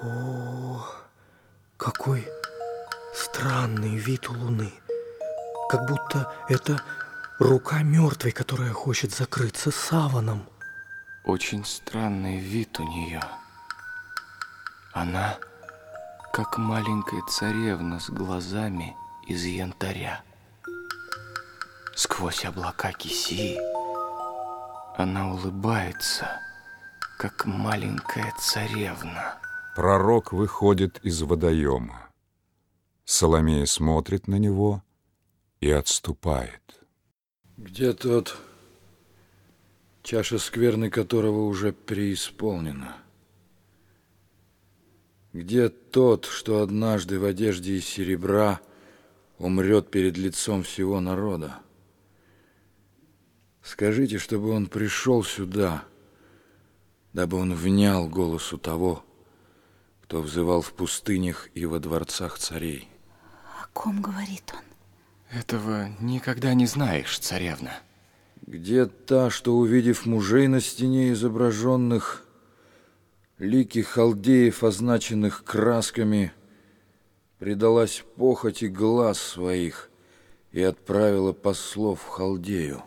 О, какой странный вид у луны. Как будто это рука мертвой, которая хочет закрыться саваном. Очень странный вид у нее. Она как маленькая царевна с глазами из янтаря. Сквозь облака киси она улыбается, как маленькая царевна. Пророк выходит из водоема. Соломея смотрит на него и отступает. Где тот, чаша скверны которого уже преисполнена? Где тот, что однажды в одежде из серебра умрет перед лицом всего народа? Скажите, чтобы он пришел сюда, дабы он внял голосу того, кто взывал в пустынях и во дворцах царей. О ком говорит он? Этого никогда не знаешь, царевна. Где та, что, увидев мужей на стене изображенных, лики халдеев, означенных красками, предалась похоти глаз своих и отправила послов в Халдею?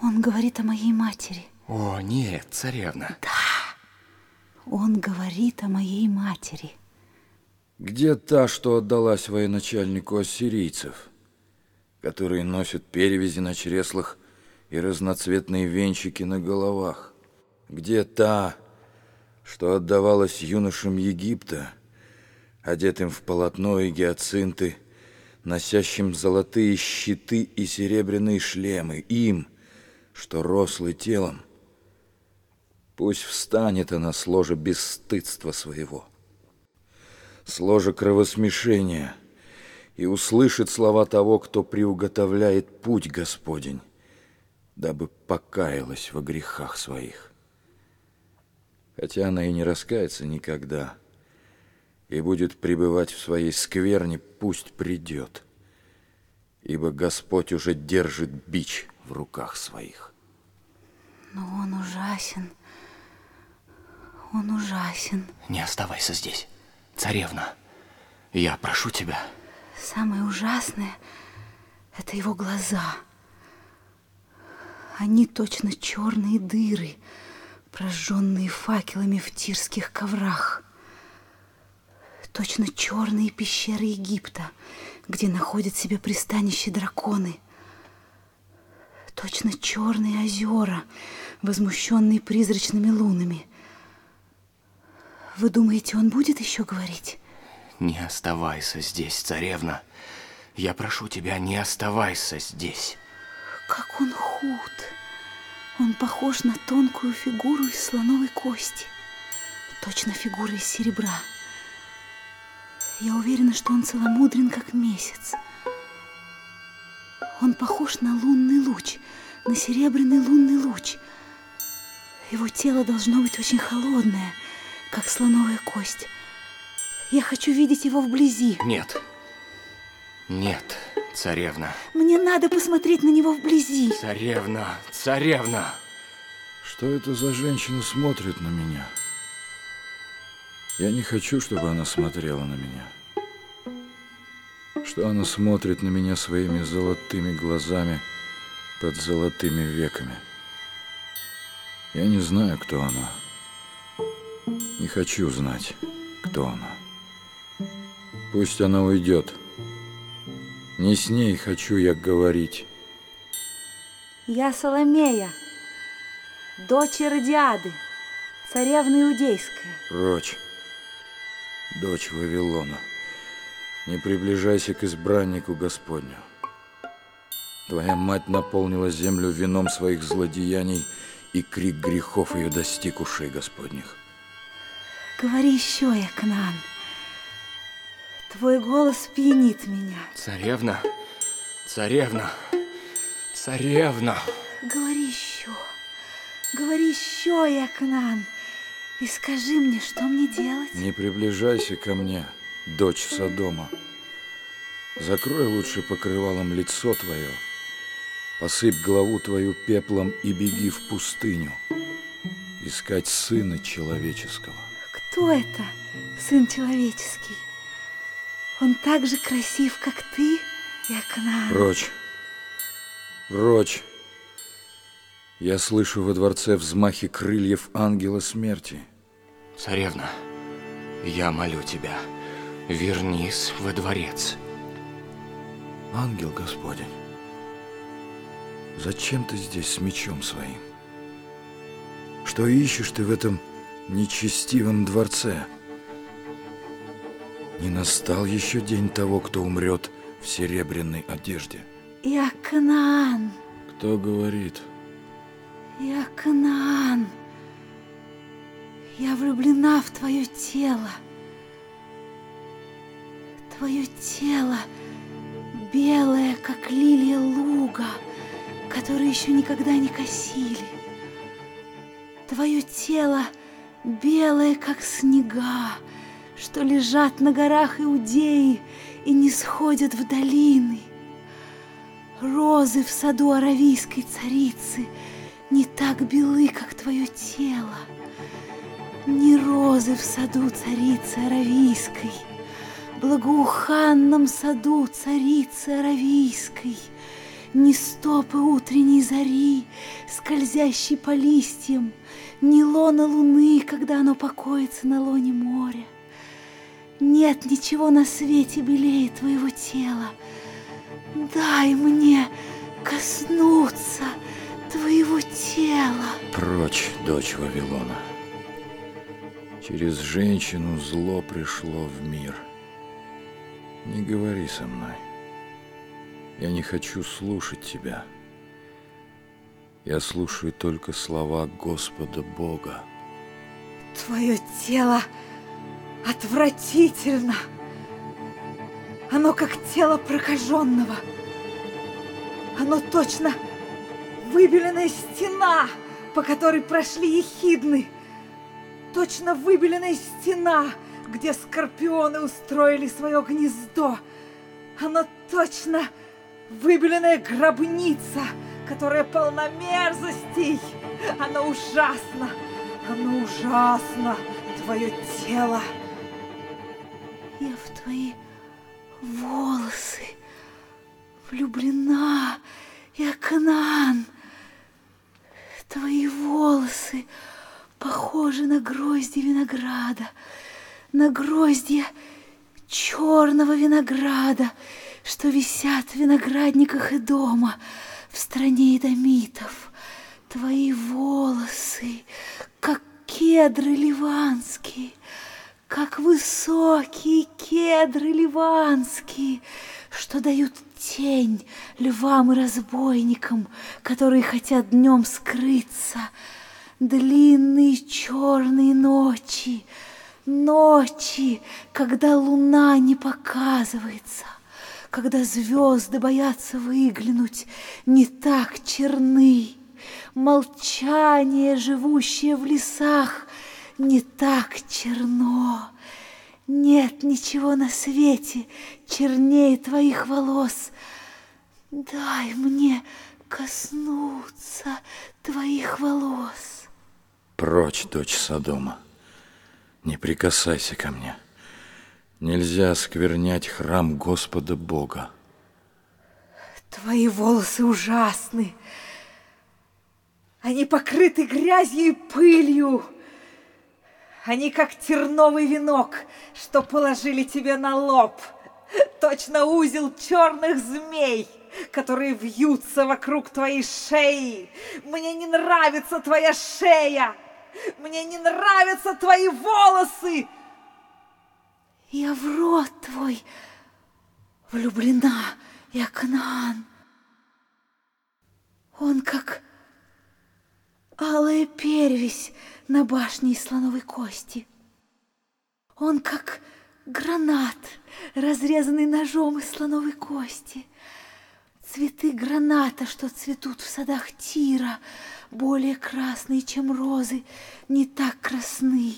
Он говорит о моей матери. О, нет, царевна. Да. Он говорит о моей матери. Где та, что отдалась военачальнику ассирийцев, которые носят перевязи на чреслах и разноцветные венчики на головах? Где та, что отдавалась юношам Египта, одетым в полотно и гиацинты, носящим золотые щиты и серебряные шлемы, им, что рослый телом, Пусть встанет она с ложа бесстыдства своего, с ложа кровосмешения, и услышит слова того, кто приуготовляет путь Господень, дабы покаялась во грехах своих. Хотя она и не раскается никогда, и будет пребывать в своей скверне, пусть придет, ибо Господь уже держит бич в руках своих. Но он ужасен, он ужасен. Не оставайся здесь, царевна. Я прошу тебя. Самое ужасное – это его глаза. Они точно черные дыры, прожженные факелами в тирских коврах. Точно черные пещеры Египта, где находят себе пристанище драконы. Точно черные озера, возмущенные призрачными лунами – вы думаете, он будет еще говорить? Не оставайся здесь, царевна. Я прошу тебя, не оставайся здесь. Как он худ. Он похож на тонкую фигуру из слоновой кости. Точно фигура из серебра. Я уверена, что он целомудрен, как месяц. Он похож на лунный луч, на серебряный лунный луч. Его тело должно быть очень холодное – как слоновая кость. Я хочу видеть его вблизи. Нет. Нет, царевна. Мне надо посмотреть на него вблизи. Царевна, царевна. Что это за женщина смотрит на меня? Я не хочу, чтобы она смотрела на меня. Что она смотрит на меня своими золотыми глазами под золотыми веками. Я не знаю, кто она. Не хочу знать, кто она. Пусть она уйдет. Не с ней хочу я говорить. Я Соломея, дочь Иродиады, царевна Иудейская. Прочь, дочь Вавилона, не приближайся к избраннику Господню. Твоя мать наполнила землю вином своих злодеяний, и крик грехов ее достиг ушей Господних. Говори еще, Якнан. Твой голос пьянит меня. Царевна, царевна, царевна. Говори еще, говори еще, Якнан. И скажи мне, что мне делать? Не приближайся ко мне, дочь Содома. Закрой лучше покрывалом лицо твое, посыпь голову твою пеплом и беги в пустыню, искать Сына Человеческого. Кто это? сын человеческий. Он так же красив, как ты и Акнан. Прочь. Прочь. Я слышу во дворце взмахи крыльев ангела смерти. Царевна, я молю тебя, вернись во дворец. Ангел Господень, зачем ты здесь с мечом своим? Что ищешь ты в этом нечестивом дворце? Не настал еще день того, кто умрет в серебряной одежде. Иоканан, Кто говорит? Иоканан, я влюблена в твое тело. Твое тело белое, как лилия луга, которую еще никогда не косили. Твое тело белое, как снега, что лежат на горах Иудеи и не сходят в долины. Розы в саду аравийской царицы не так белы, как твое тело. Не розы в саду царицы аравийской, благоуханном саду царицы аравийской, ни стопы утренней зари, скользящей по листьям, ни лона луны, когда оно покоится на лоне моря. Нет ничего на свете белее твоего тела. Дай мне коснуться твоего тела. Прочь, дочь Вавилона. Через женщину зло пришло в мир. Не говори со мной. Я не хочу слушать тебя. Я слушаю только слова Господа Бога. Твое тело отвратительно. Оно как тело прокаженного. Оно точно выбеленная стена, по которой прошли ехидны. Точно выбеленная стена, где скорпионы устроили свое гнездо. Оно точно выбеленная гробница, которая полна мерзостей. Оно ужасно, оно ужасно, твое тело. Я в твои волосы влюблена, Иоканан. Твои волосы похожи на грозди винограда, на гроздья черного винограда, что висят в виноградниках и дома в стране эдомитов. Твои волосы, как кедры ливанские, как высокие кедры ливанские, что дают тень львам и разбойникам, которые хотят днем скрыться. Длинные черные ночи, ночи, когда луна не показывается, когда звезды боятся выглянуть, не так черны. Молчание, живущее в лесах, не так черно. Нет ничего на свете чернее твоих волос. Дай мне коснуться твоих волос. Прочь, дочь Содома. Не прикасайся ко мне. Нельзя сквернять храм Господа Бога. Твои волосы ужасны. Они покрыты грязью и пылью. Они как терновый венок, что положили тебе на лоб. Точно узел черных змей, которые вьются вокруг твоей шеи. Мне не нравится твоя шея. Мне не нравятся твои волосы. Я в рот твой влюблена, Иоканан. Он как алая перевесь на башне из слоновой кости. Он как гранат, разрезанный ножом из слоновой кости. Цветы граната, что цветут в садах Тира, более красные, чем розы, не так красны.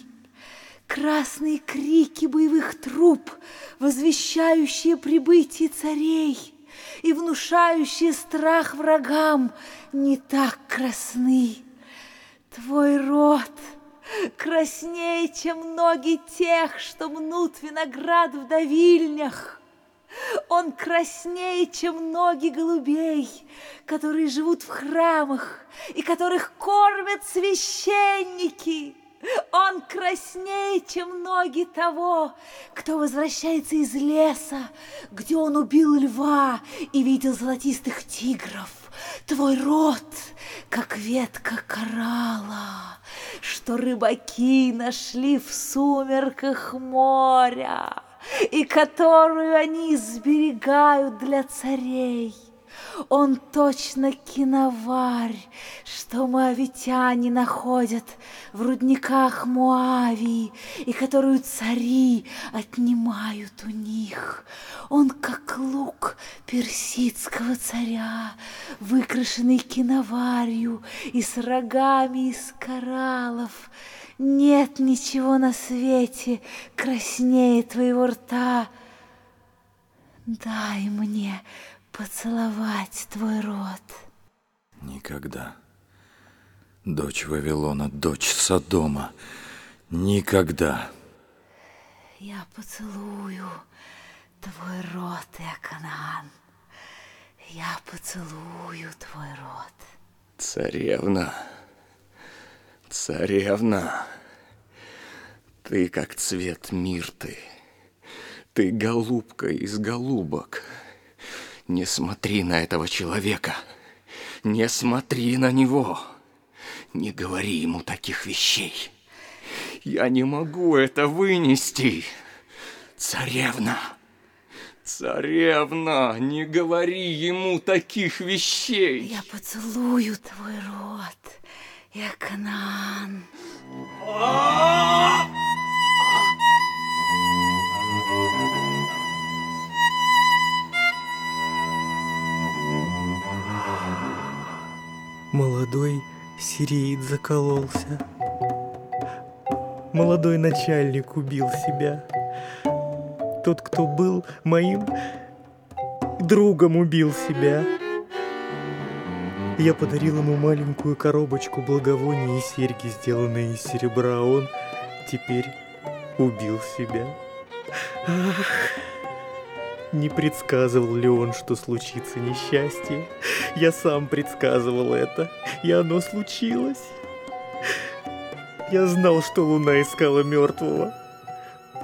Красные крики боевых труп, возвещающие прибытие царей и внушающие страх врагам, не так красны. Твой рот краснее, чем ноги тех, что мнут виноград в давильнях. Он краснее, чем ноги голубей, которые живут в храмах и которых кормят священники. Он краснее, чем ноги того, кто возвращается из леса, где он убил льва и видел золотистых тигров. Твой рот, как ветка коралла, что рыбаки нашли в сумерках моря и которую они сберегают для царей. Он точно киноварь, что моавитяне находят в рудниках Муавии, и которую цари отнимают у них. Он как лук персидского царя, выкрашенный киноварью и с рогами из кораллов. Нет ничего на свете краснее твоего рта. Дай мне поцеловать твой рот. Никогда. Дочь Вавилона, дочь Содома. Никогда. Я поцелую твой рот, Иоканаан. Я поцелую твой рот. Царевна, царевна, ты как цвет мирты. Ты голубка из голубок. Не смотри на этого человека. Не смотри на него. Не говори ему таких вещей. Я не могу это вынести. Царевна, царевна, не говори ему таких вещей. Я поцелую твой рот, Иоканаан. Молодой сириец закололся. Молодой начальник убил себя. Тот, кто был моим другом, убил себя. Я подарил ему маленькую коробочку благовоний и серьги, сделанные из серебра. Он теперь убил себя. Ах, не предсказывал ли он, что случится несчастье? Я сам предсказывал это, и оно случилось. Я знал, что луна искала мертвого,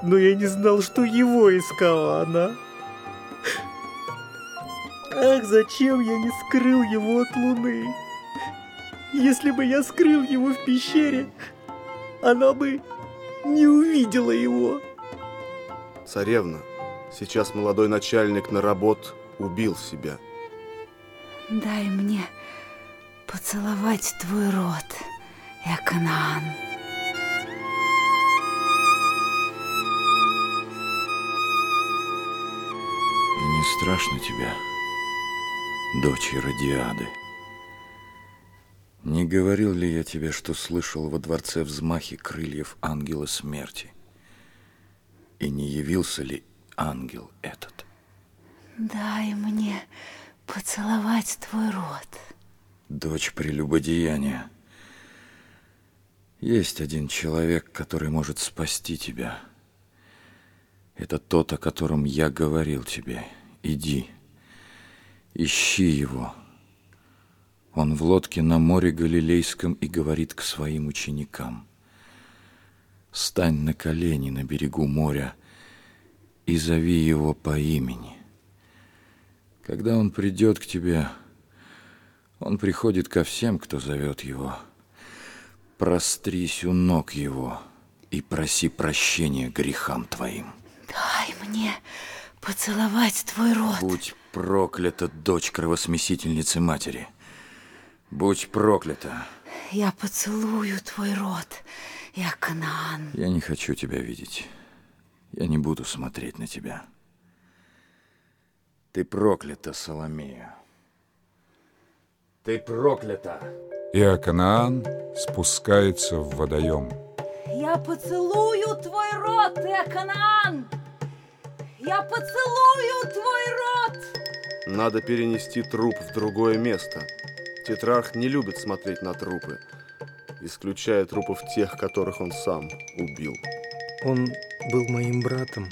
но я не знал, что его искала она. Ах, зачем я не скрыл его от луны? Если бы я скрыл его в пещере, она бы не увидела его. Царевна, сейчас молодой начальник на работ убил себя. Дай мне поцеловать твой рот, Иоканаан. И не страшно тебя, дочь Иродиады? Не говорил ли я тебе, что слышал во дворце взмахи крыльев ангела смерти? И не явился ли ангел этот? Дай мне поцеловать твой рот. Дочь прелюбодеяния. Есть один человек, который может спасти тебя. Это тот, о котором я говорил тебе. Иди, ищи его. Он в лодке на море Галилейском и говорит к своим ученикам. Стань на колени на берегу моря и зови его по имени. Когда он придет к тебе, он приходит ко всем, кто зовет его. Прострись у ног его и проси прощения грехам твоим. Дай мне поцеловать твой рот. Будь проклята, дочь кровосмесительницы матери. Будь проклята. Я поцелую твой рот, Иоканаан. Я не хочу тебя видеть. Я не буду смотреть на тебя. Ты проклята, Соломея. Ты проклята. Иоканаан спускается в водоем. Я поцелую твой рот, Иоканаан. Я поцелую твой рот. Надо перенести труп в другое место. Тетрарх не любит смотреть на трупы. исключая трупов тех, которых он сам убил. Он был моим братом.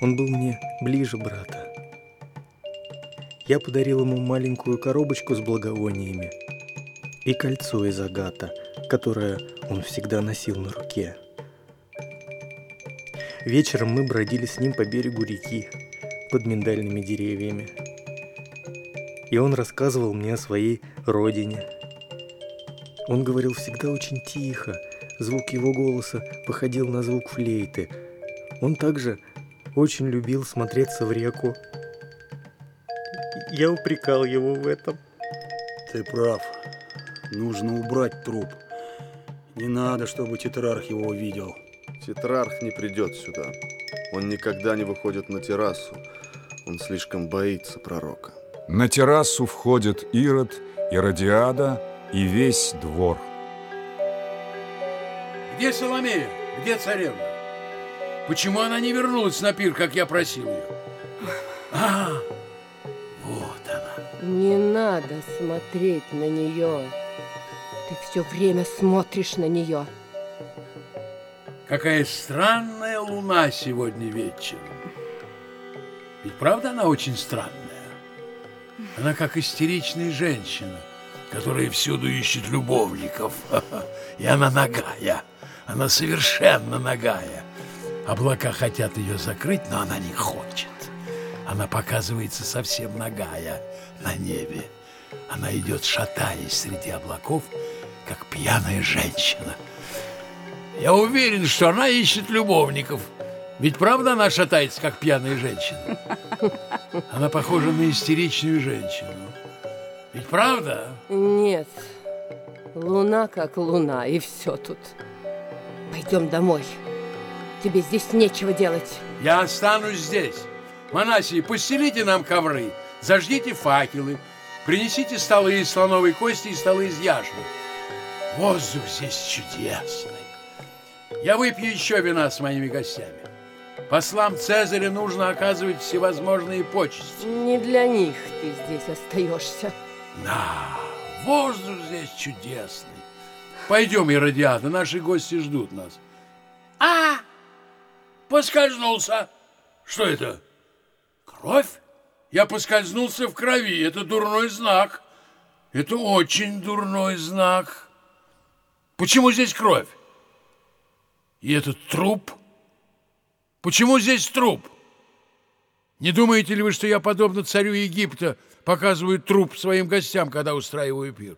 Он был мне ближе брата. Я подарил ему маленькую коробочку с благовониями и кольцо из агата, которое он всегда носил на руке. Вечером мы бродили с ним по берегу реки под миндальными деревьями. И он рассказывал мне о своей родине. Он говорил всегда очень тихо, звук его голоса походил на звук флейты. Он также очень любил смотреться в реку. Я упрекал его в этом. Ты прав. Нужно убрать труп. Не надо, чтобы тетрарх его увидел. Тетрарх не придет сюда. Он никогда не выходит на террасу. Он слишком боится пророка. На террасу входят Ирод, Иродиада и весь двор. Где Соломея? Где царевна? Почему она не вернулась на пир, как я просил ее? А, вот она. Не надо смотреть на нее. Ты все время смотришь на нее. Какая странная луна сегодня вечером. Ведь правда она очень странная? Она как истеричная женщина, которая всюду ищет любовников. И она нагая. Она совершенно нагая. Облака хотят ее закрыть, но она не хочет. Она показывается совсем нагая на небе. Она идет, шатаясь среди облаков, как пьяная женщина. Я уверен, что она ищет любовников. Ведь правда она шатается, как пьяная женщина? Она похожа на истеричную женщину. Ведь правда? Нет. Луна как луна, и все тут. Пойдем домой. Тебе здесь нечего делать. Я останусь здесь. Монасии, постелите нам ковры, зажгите факелы, принесите столы из слоновой кости и столы из яшмы. Воздух здесь чудесный. Я выпью еще вина с моими гостями. Послам Цезаря нужно оказывать всевозможные почести. Не для них ты здесь остаешься. Да, воздух здесь чудесный. Пойдем, Иродиада, наши гости ждут нас. А, поскользнулся. Что это? Кровь? Я поскользнулся в крови. Это дурной знак. Это очень дурной знак. Почему здесь кровь? И этот труп? Почему здесь труп? Не думаете ли вы, что я, подобно царю Египта, показываю труп своим гостям, когда устраиваю пир?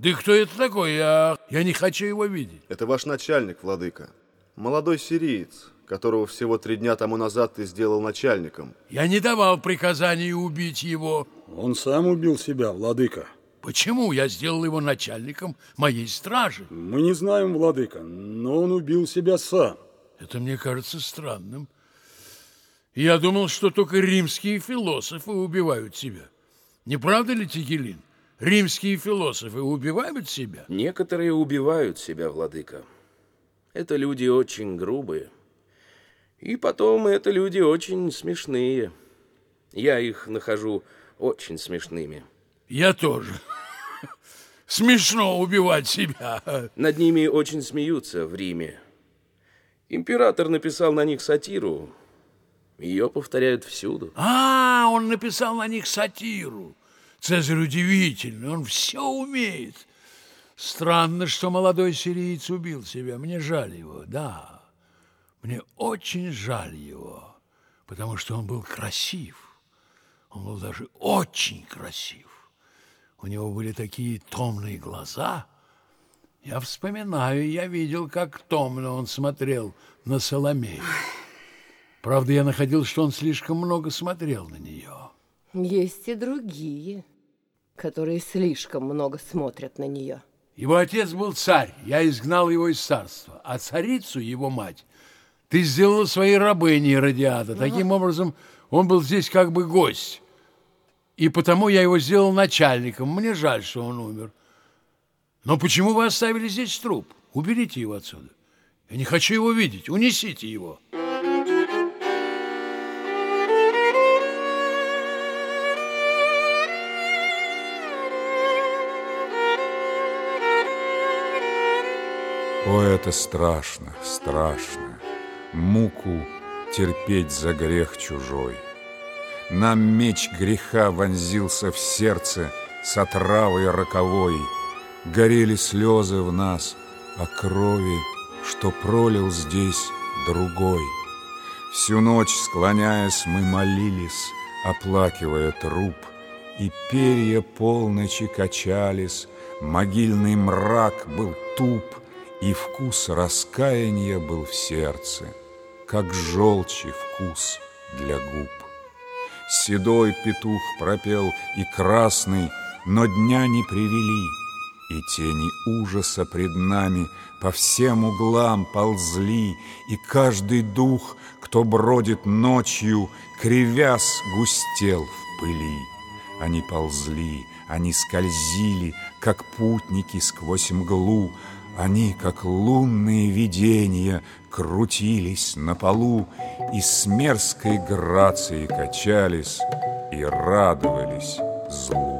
Да кто это такой? Я, я не хочу его видеть. Это ваш начальник, владыка. Молодой сириец, которого всего три дня тому назад ты сделал начальником. Я не давал приказания убить его. Он сам убил себя, владыка. Почему я сделал его начальником моей стражи? Мы не знаем, владыка, но он убил себя сам. Это мне кажется странным. Я думал, что только римские философы убивают себя. Не правда ли, Тигелин? Римские философы убивают себя? Некоторые убивают себя, владыка. Это люди очень грубые. И потом это люди очень смешные. Я их нахожу очень смешными. Я тоже. Смешно убивать себя. Над ними очень смеются в Риме. Император написал на них сатиру. Ее повторяют всюду. А, он написал на них сатиру. Цезарь удивительный, он все умеет. Странно, что молодой сириец убил себя. Мне жаль его, да. Мне очень жаль его, потому что он был красив. Он был даже очень красив. У него были такие томные глаза. Я вспоминаю, я видел, как томно он смотрел на Соломею. Правда, я находил, что он слишком много смотрел на нее. Есть и другие, которые слишком много смотрят на нее. Его отец был царь, я изгнал его из царства, а царицу, его мать, ты сделала своей рабыней Радиада. Таким образом, он был здесь как бы гость. И потому я его сделал начальником. Мне жаль, что он умер. Но почему вы оставили здесь труп? Уберите его отсюда. Я не хочу его видеть. Унесите его. О, это страшно, страшно, муку терпеть за грех чужой. Нам меч греха вонзился в сердце с отравой роковой. Горели слезы в нас о крови, что пролил здесь другой. Всю ночь, склоняясь, мы молились, оплакивая труп, И перья полночи качались, могильный мрак был туп, И вкус раскаяния был в сердце, как желчи вкус для губ. Седой петух пропел и красный, но дня не привели, И тени ужаса пред нами по всем углам ползли, И каждый дух, кто бродит ночью, кривясь, густел в пыли. Они ползли, они скользили, как путники сквозь мглу, они, как лунные видения, крутились на полу и с мерзкой грацией качались и радовались злу.